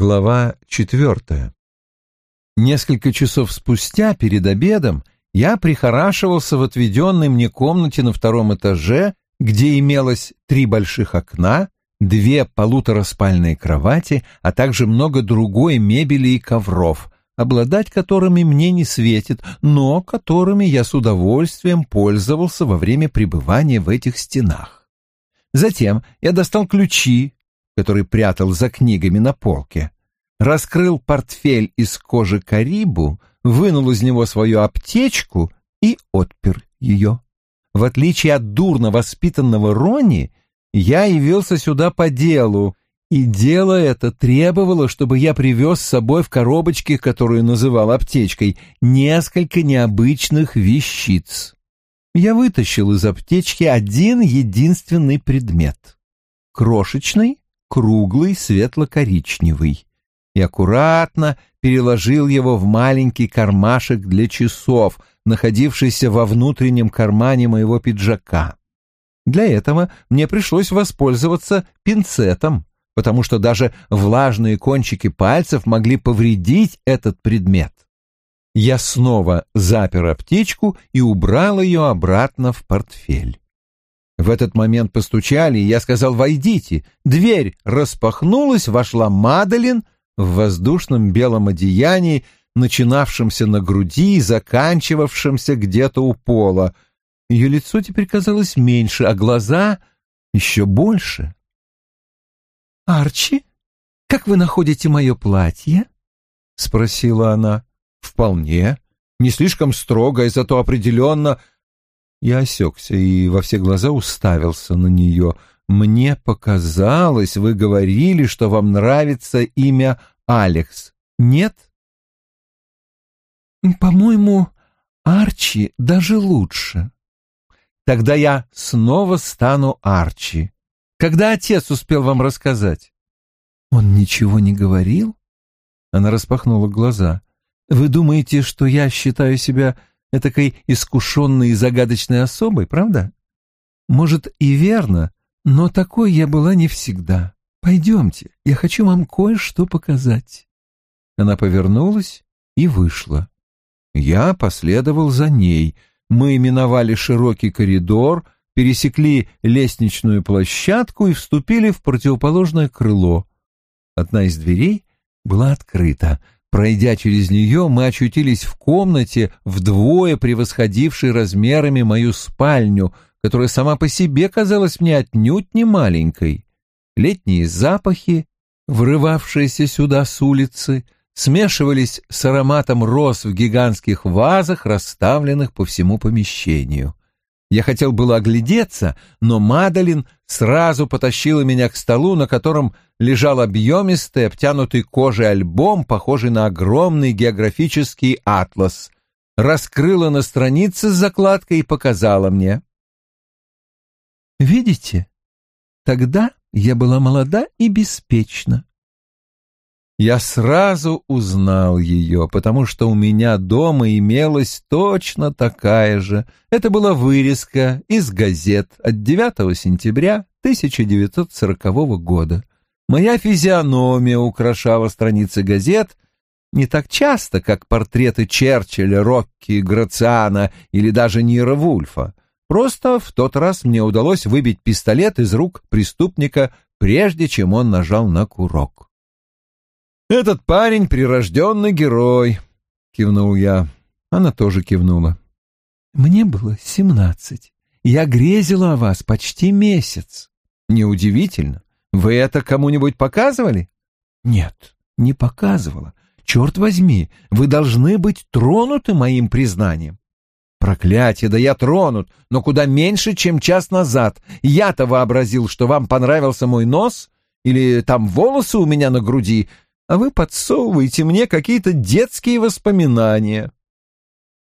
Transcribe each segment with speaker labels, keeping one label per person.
Speaker 1: Глава четвертая. Несколько часов спустя, перед обедом, я прихорашивался в отведенной мне комнате на втором этаже, где имелось три больших окна, две полутораспальные кровати, а также много другой мебели и ковров, обладать которыми мне не светит, но которыми я с удовольствием пользовался во время пребывания в этих стенах. Затем я достал ключи, который прятал за книгами на полке, раскрыл портфель из кожи карибу, вынул из него свою аптечку и отпер ее. В отличие от дурно воспитанного Ронни, я явился сюда по делу, и дело это требовало, чтобы я привез с собой в коробочке, которую называл аптечкой, несколько необычных вещиц. Я вытащил из аптечки один единственный предмет. Крошечный, круглый, светло-коричневый, и аккуратно переложил его в маленький кармашек для часов, находившийся во внутреннем кармане моего пиджака. Для этого мне пришлось воспользоваться пинцетом, потому что даже влажные кончики пальцев могли повредить этот предмет. Я снова запер аптечку и убрал ее обратно в портфель. В этот момент постучали, и я сказал «Войдите». Дверь распахнулась, вошла Мадалин в воздушном белом одеянии, начинавшемся на груди и заканчивавшемся где-то у пола. Ее лицо теперь казалось меньше, а глаза еще больше. «Арчи, как вы находите мое платье?» — спросила она. «Вполне. Не слишком строго, зато определенно я осекся и во все глаза уставился на нее. «Мне показалось, вы говорили, что вам нравится имя Алекс. Нет?» «По-моему, Арчи даже лучше». «Тогда я снова стану Арчи. Когда отец успел вам рассказать?» «Он ничего не говорил?» Она распахнула глаза. «Вы думаете, что я считаю себя этакой искушенной и загадочной особой, правда? Может, и верно, но такой я была не всегда. Пойдемте, я хочу вам кое-что показать. Она повернулась и вышла. Я последовал за ней. Мы миновали широкий коридор, пересекли лестничную площадку и вступили в противоположное крыло. Одна из дверей была открыта — Пройдя через нее, мы очутились в комнате, вдвое превосходившей размерами мою спальню, которая сама по себе казалась мне отнюдь не маленькой. Летние запахи, врывавшиеся сюда с улицы, смешивались с ароматом роз в гигантских вазах, расставленных по всему помещению. Я хотел было оглядеться, но Мадалин сразу потащила меня к столу, на котором лежал объемистый, обтянутый кожей альбом, похожий на огромный географический атлас. Раскрыла на странице с закладкой и показала мне. «Видите? Тогда я была молода и беспечна. Я сразу узнал ее, потому что у меня дома имелась точно такая же. Это была вырезка из газет от 9 сентября 1940 года. Моя физиономия украшала страницы газет не так часто, как портреты Черчилля, Рокки, Грациана или даже Нира Вульфа. Просто в тот раз мне удалось выбить пистолет из рук преступника, прежде чем он нажал на курок. «Этот парень — прирожденный герой», — кивнул я. Она тоже кивнула. «Мне было семнадцать. Я грезила о вас почти месяц». «Неудивительно. Вы это кому-нибудь показывали?» «Нет, не показывала. Черт возьми, вы должны быть тронуты моим признанием». «Проклятие, да я тронут, но куда меньше, чем час назад. Я-то вообразил, что вам понравился мой нос или там волосы у меня на груди, а вы подсовываете мне какие-то детские воспоминания.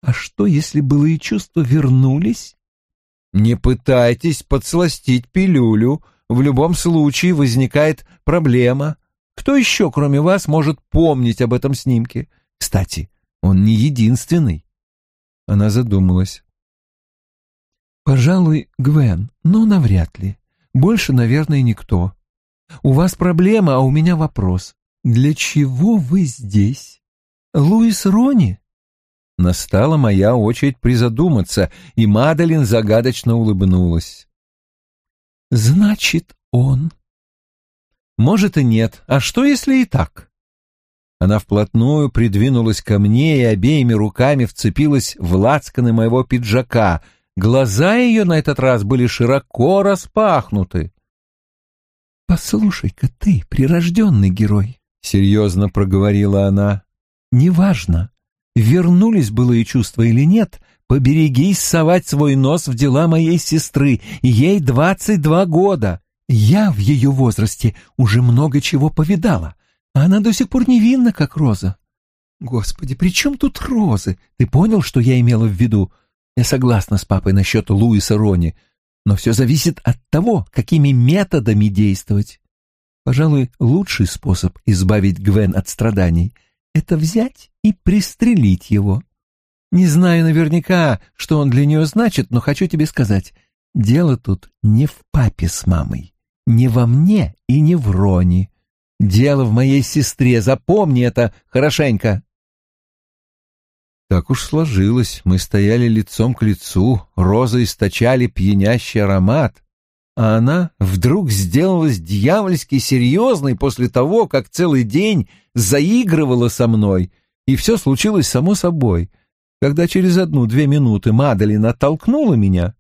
Speaker 1: А что, если былые чувства вернулись? Не пытайтесь подсластить пилюлю. В любом случае возникает проблема. Кто еще, кроме вас, может помнить об этом снимке? Кстати, он не единственный. Она задумалась. Пожалуй, Гвен, но навряд ли. Больше, наверное, никто. У вас проблема, а у меня вопрос. «Для чего вы здесь? Луис Рони?» Настала моя очередь призадуматься, и Мадалин загадочно улыбнулась. «Значит, он...» «Может и нет. А что, если и так?» Она вплотную придвинулась ко мне и обеими руками вцепилась в лацканы моего пиджака. Глаза ее на этот раз были широко распахнуты. «Послушай-ка ты, прирожденный герой», — серьезно проговорила она. «Неважно, вернулись былые чувства или нет, поберегись совать свой нос в дела моей сестры. Ей двадцать два года. Я в ее возрасте уже много чего повидала, а она до сих пор невинна, как роза. Господи, при чем тут розы? Ты понял, что я имела в виду? Я согласна с папой насчет Луиса Рони, но все зависит от того, какими методами действовать. Пожалуй, лучший способ избавить Гвен от страданий — это взять и пристрелить его. Не знаю наверняка, что он для нее значит, но хочу тебе сказать, дело тут не в папе с мамой, не во мне и не в Рони. Дело в моей сестре, запомни это хорошенько. Так уж сложилось, мы стояли лицом к лицу, розы источали пьянящий аромат, а она вдруг сделалась дьявольски серьезной после того, как целый день заигрывала со мной, и все случилось само собой. Когда через одну-две минуты Мадалин оттолкнула меня,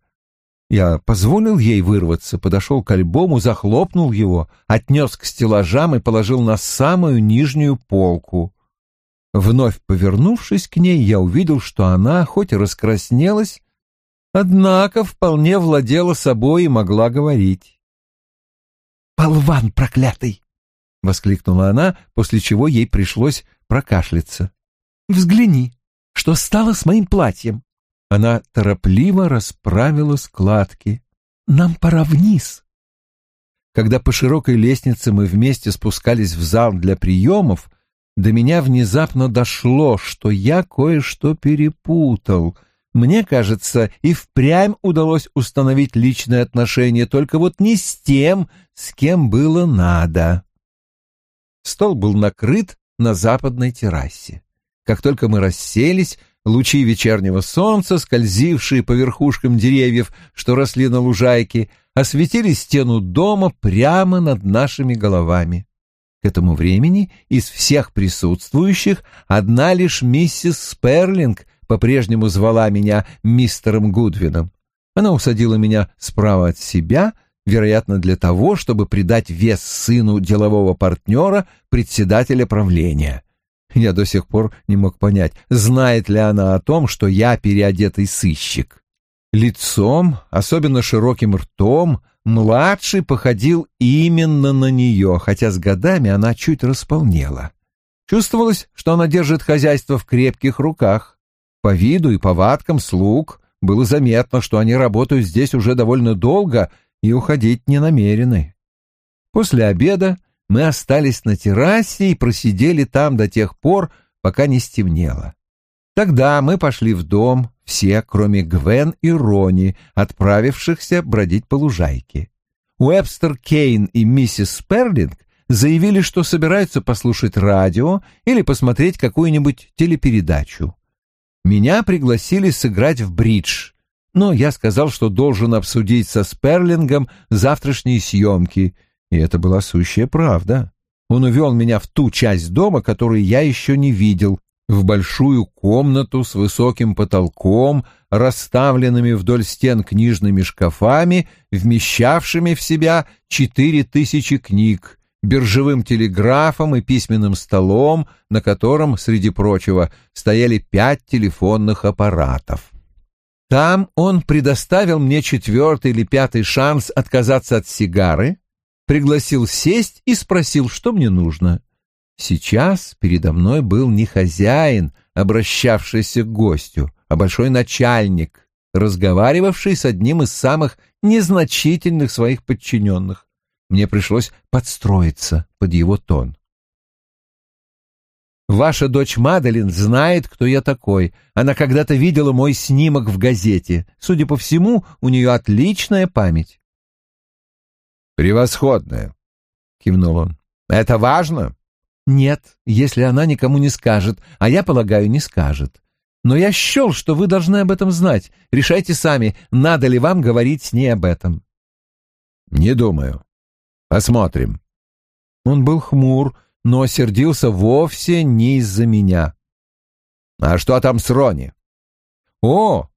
Speaker 1: я позволил ей вырваться, подошел к альбому, захлопнул его, отнес к стеллажам и положил на самую нижнюю полку. Вновь повернувшись к ней, я увидел, что она, хоть и раскраснелась, однако вполне владела собой и могла говорить. «Болван проклятый!» — воскликнула она, после чего ей пришлось прокашляться. «Взгляни, что стало с моим платьем!» Она торопливо расправила складки. «Нам пора вниз!» Когда по широкой лестнице мы вместе спускались в зал для приемов, до меня внезапно дошло, что я кое-что перепутал. Мне кажется, и впрямь удалось установить личные отношения, только вот не с тем, с кем было надо. Стол был накрыт на западной террасе. Как только мы расселись, лучи вечернего солнца, скользившие по верхушкам деревьев, что росли на лужайке, осветили стену дома прямо над нашими головами. К этому времени из всех присутствующих одна лишь миссис Сперлинг по-прежнему звала меня мистером Гудвином. Она усадила меня справа от себя, вероятно, для того, чтобы придать вес сыну делового партнера, председателя правления. Я до сих пор не мог понять, знает ли она о том, что я переодетый сыщик. Лицом, особенно широким ртом, младший походил именно на нее, хотя с годами она чуть располнела. Чувствовалось, что она держит хозяйство в крепких руках. По виду и повадкам слуг было заметно, что они работают здесь уже довольно долго и уходить не намерены. После обеда мы остались на террасе и просидели там до тех пор, пока не стемнело. Тогда мы пошли в дом, все, кроме Гвен и Рони, отправившихся бродить по лужайке. Уэбстер Кейн и миссис Сперлинг заявили, что собираются послушать радио или посмотреть какую-нибудь телепередачу. Меня пригласили сыграть в бридж, но я сказал, что должен обсудить со Сперлингом завтрашние съемки, и это была сущая правда. Он увел меня в ту часть дома, которую я еще не видел, в большую комнату с высоким потолком, расставленными вдоль стен книжными шкафами, вмещавшими в себя четыре тысячи книг, биржевым телеграфом и письменным столом, на котором, среди прочего, стояли пять телефонных аппаратов. Там он предоставил мне четвертый или пятый шанс отказаться от сигары, пригласил сесть и спросил, что мне нужно. Сейчас передо мной был не хозяин, обращавшийся к гостю, а большой начальник, разговаривавший с одним из самых незначительных своих подчиненных. Мне пришлось подстроиться под его тон. Ваша дочь Маделин знает, кто я такой. Она когда-то видела мой снимок в газете. Судя по всему, у нее отличная память. «Превосходная», — кивнул он. «Это важно. Нет, если она никому не скажет, а я полагаю, не скажет. Но я счел, что вы должны об этом знать. Решайте сами, надо ли вам говорить с ней об этом.
Speaker 2: Не думаю. Посмотрим.
Speaker 1: Он был хмур, но сердился вовсе не из-за меня.
Speaker 2: А что там с Рони?
Speaker 1: О,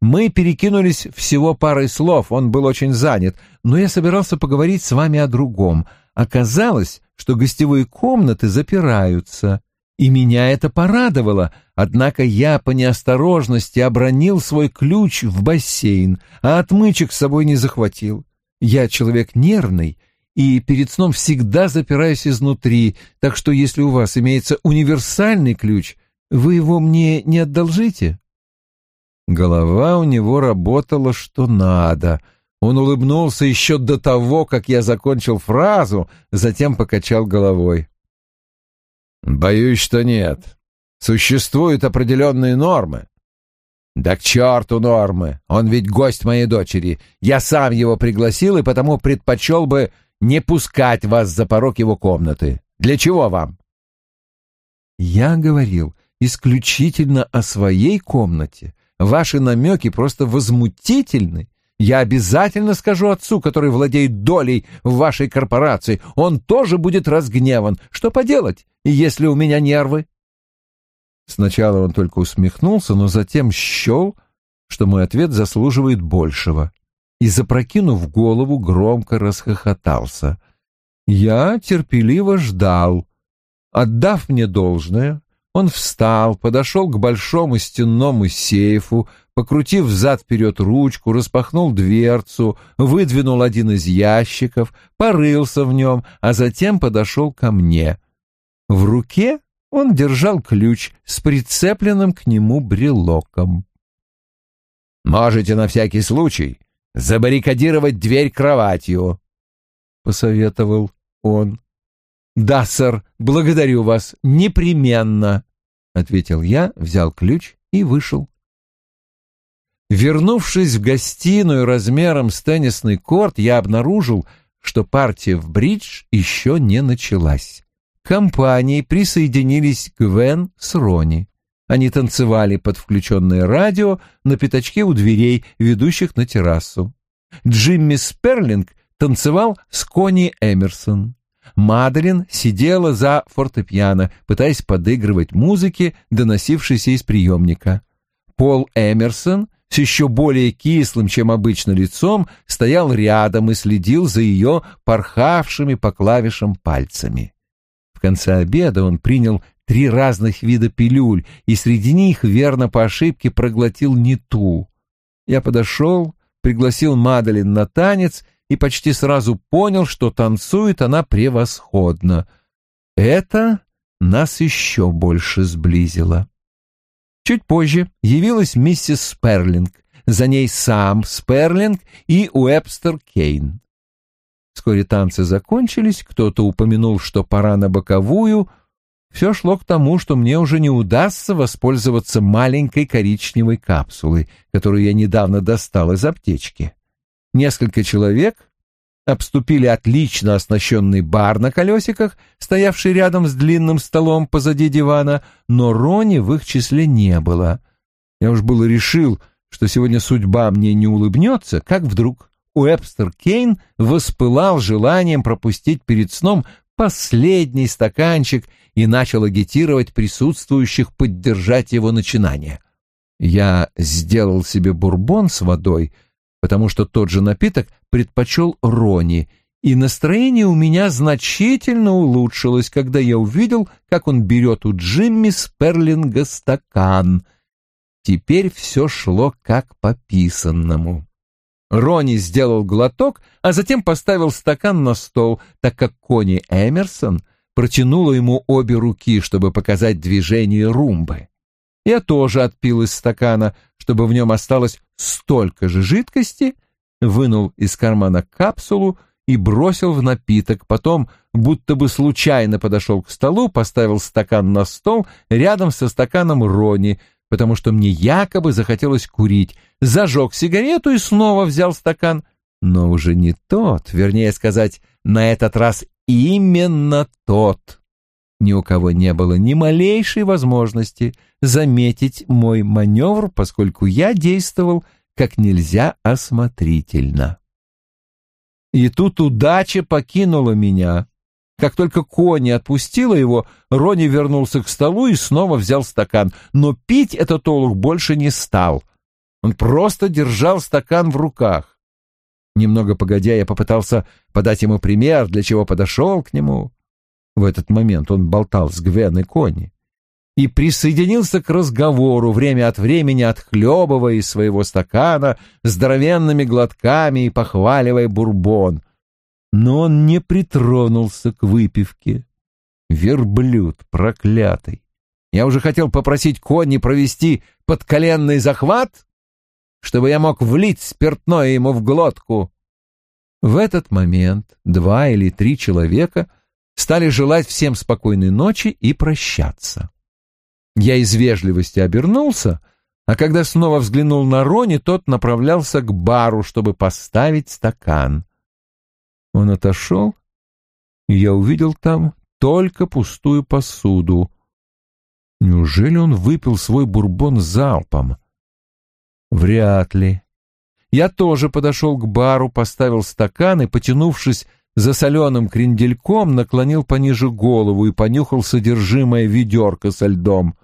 Speaker 1: мы перекинулись всего парой слов, он был очень занят, но я собирался поговорить с вами о другом. Оказалось, что гостевые комнаты запираются и меня это порадовало, однако я по неосторожности обронил свой ключ в бассейн, а отмычек с собой не захватил. Я человек нервный и перед сном всегда запираюсь изнутри, так что если у вас имеется универсальный ключ, вы его мне не одолжите?» Голова у него работала что надо. Он улыбнулся еще до того, как я закончил фразу, затем покачал головой.
Speaker 2: Боюсь, что нет. Существуют определенные нормы. Да к черту нормы. Он ведь гость моей дочери. Я сам его пригласил и потому предпочел бы не пускать вас за порог его комнаты. Для чего вам?
Speaker 1: Я говорил исключительно о своей комнате. Ваши намеки просто возмутительны. Я обязательно скажу отцу, который владеет долей в вашей корпорации. Он тоже будет разгневан. Что поделать, если у меня нервы?» Сначала он только усмехнулся, но затем счел, что мой ответ заслуживает большего, и, запрокинув голову, громко расхохотался. Я терпеливо ждал. Отдав мне должное, он встал, подошел к большому стенному сейфу, покрутив взад-вперед ручку, распахнул дверцу, выдвинул один из ящиков, порылся в нем, а затем подошел ко мне. В руке он держал ключ с прицепленным к нему брелоком.
Speaker 2: «Можете на всякий случай забаррикадировать дверь кроватью», — посоветовал он.
Speaker 1: «Да, сэр, благодарю вас, непременно», — ответил я, взял ключ и вышел. Вернувшись в гостиную размером с теннисный корт, я обнаружил, что партия в бридж еще не началась. К компании присоединились Гвен с Рони. Они танцевали под включенное радио на пятачке у дверей, ведущих на террасу. Джимми Сперлинг танцевал с Кони Эмерсон. Маделин сидела за фортепиано, пытаясь подыгрывать музыке, доносившейся из приемника. Пол Эмерсон с еще более кислым, чем обычно лицом, стоял рядом и следил за ее порхавшими по клавишам пальцами. В конце обеда он принял три разных вида пилюль, и среди них верно по ошибке проглотил не ту. Я подошел, пригласил Маделин на танец и почти сразу понял, что танцует она превосходно. Это нас еще больше сблизило. Чуть позже явилась миссис Сперлинг, за ней сам Сперлинг и Уэбстер Кейн. Вскоре танцы закончились, кто-то упомянул, что пора на боковую. Все шло к тому, что мне уже не удастся воспользоваться маленькой коричневой капсулой, которую я недавно достал из аптечки. Несколько человек обступили отлично оснащенный бар на колесиках, стоявший рядом с длинным столом позади дивана, но Рони в их числе не было. Я уж было решил, что сегодня судьба мне не улыбнется, как вдруг Уэбстер Кейн воспылал желанием пропустить перед сном последний стаканчик и начал агитировать присутствующих поддержать его начинание. Я сделал себе бурбон с водой — потому что тот же напиток предпочел Рони, и настроение у меня значительно улучшилось, когда я увидел, как он берет у Джимми Сперлинга стакан. Теперь все шло как по писанному. Рони сделал глоток, а затем поставил стакан на стол, так как Кони Эмерсон протянула ему обе руки, чтобы показать движение румбы. Я тоже отпил из стакана, чтобы в нем осталось столько же жидкости, вынул из кармана капсулу и бросил в напиток, потом, будто бы случайно подошел к столу, поставил стакан на стол рядом со стаканом Рони, потому что мне якобы захотелось курить, зажег сигарету и снова взял стакан, но уже не тот, вернее сказать, на этот раз именно тот. Ни у кого не было ни малейшей возможности заметить мой маневр, поскольку я действовал как нельзя осмотрительно. И тут удача покинула меня. Как только Кони отпустила его, Рони вернулся к столу и снова взял стакан, но пить этот олух больше не стал. Он просто держал стакан в руках. Немного погодя, я попытался подать ему пример, для чего подошел к нему. В этот момент он болтал с Гвен и Кони и присоединился к разговору, время от времени отхлебывая из своего стакана здоровенными глотками и похваливая бурбон. Но он не притронулся к выпивке. Верблюд проклятый. Я уже хотел попросить Конни провести подколенный захват, чтобы я мог влить спиртное ему в глотку. В этот момент два или три человека стали желать всем спокойной ночи и прощаться. Я из вежливости обернулся, а когда снова взглянул на Рони, тот направлялся к бару, чтобы поставить стакан. Он отошел, и я увидел там только пустую посуду. Неужели он выпил свой бурбон залпом? Вряд ли. Я тоже подошел к бару, поставил стакан и, потянувшись за соленым крендельком, наклонил пониже голову и понюхал содержимое ведерка со льдом.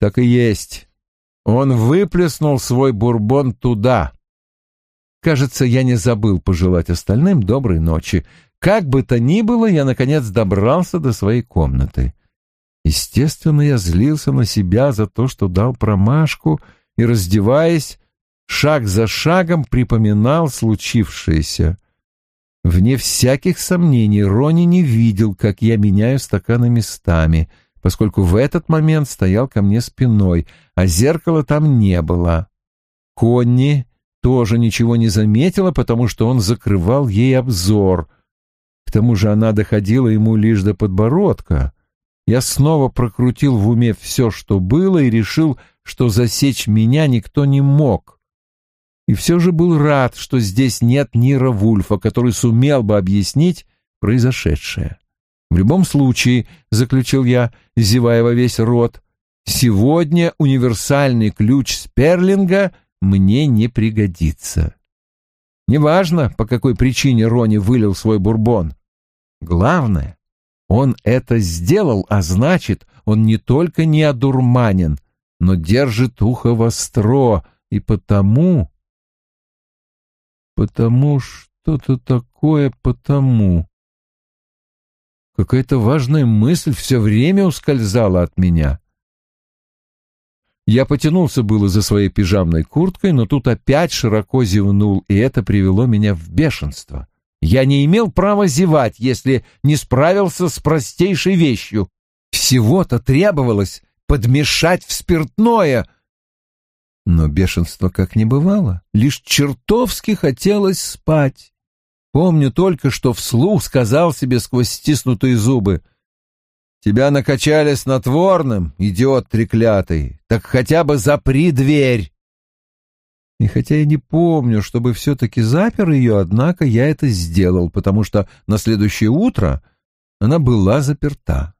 Speaker 1: Так и есть. Он выплеснул свой бурбон туда. Кажется, я не забыл пожелать остальным доброй ночи. Как бы то ни было, я, наконец, добрался до своей комнаты. Естественно, я злился на себя за то, что дал промашку, и, раздеваясь, шаг за шагом припоминал случившееся. Вне всяких сомнений Рони не видел, как я меняю стаканы местами — поскольку в этот момент стоял ко мне спиной, а зеркала там не было. Конни тоже ничего не заметила, потому что он закрывал ей обзор. К тому же она доходила ему лишь до подбородка. Я снова прокрутил в уме все, что было, и решил, что засечь меня никто не мог. И все же был рад, что здесь нет Нира Вульфа, который сумел бы объяснить произошедшее. В любом случае, — заключил я, зевая во весь рот, — сегодня универсальный ключ Сперлинга мне не пригодится. Неважно, по какой причине Рони вылил свой бурбон. Главное, он это сделал, а значит, он не только не одурманен, но держит ухо востро, и потому... Потому что-то такое потому... Какая-то важная мысль все время ускользала от меня. Я потянулся было за своей пижамной курткой, но тут опять широко зевнул, и это привело меня в бешенство. Я не имел права зевать, если не справился с простейшей вещью. Всего-то требовалось подмешать в спиртное. Но бешенство как не бывало, лишь чертовски хотелось спать. Помню только, что вслух сказал себе сквозь стиснутые зубы. «Тебя накачали снотворным, идиот треклятый, так хотя бы запри дверь!» И хотя я не помню, чтобы все-таки запер ее, однако я это сделал, потому что на следующее утро она была заперта.